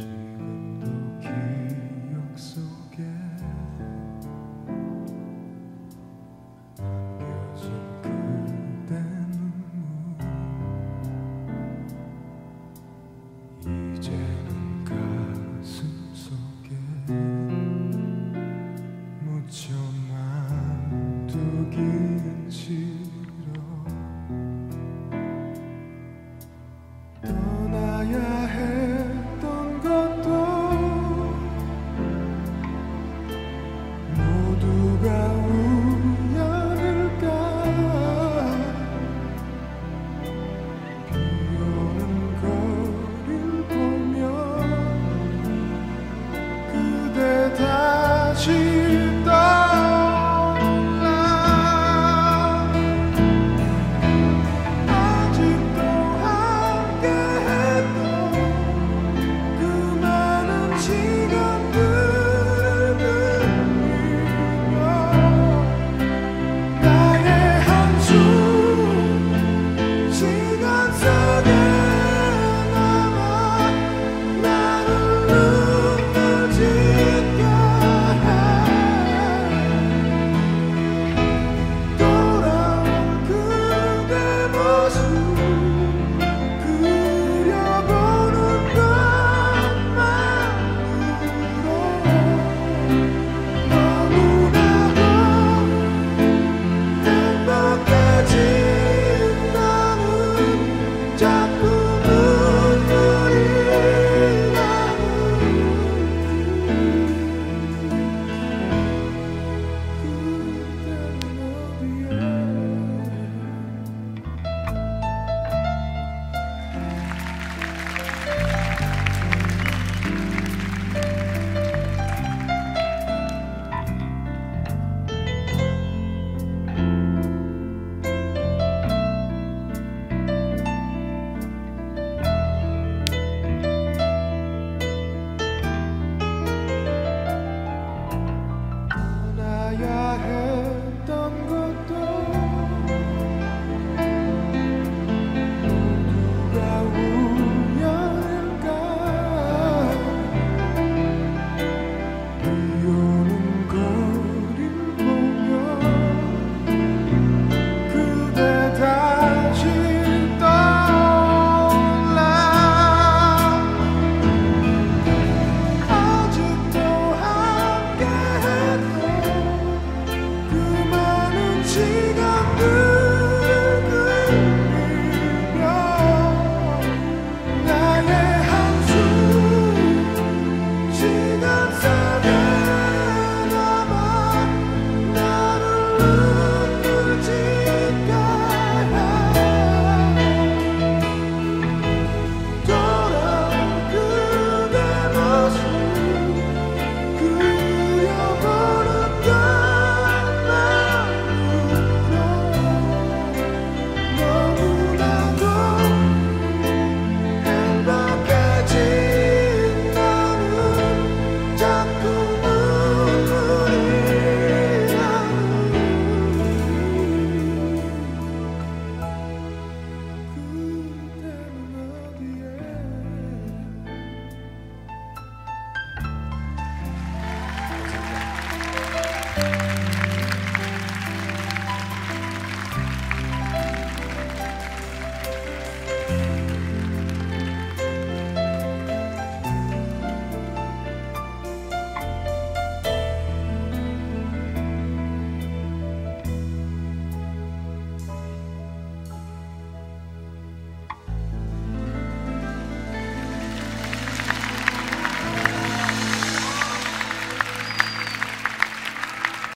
you.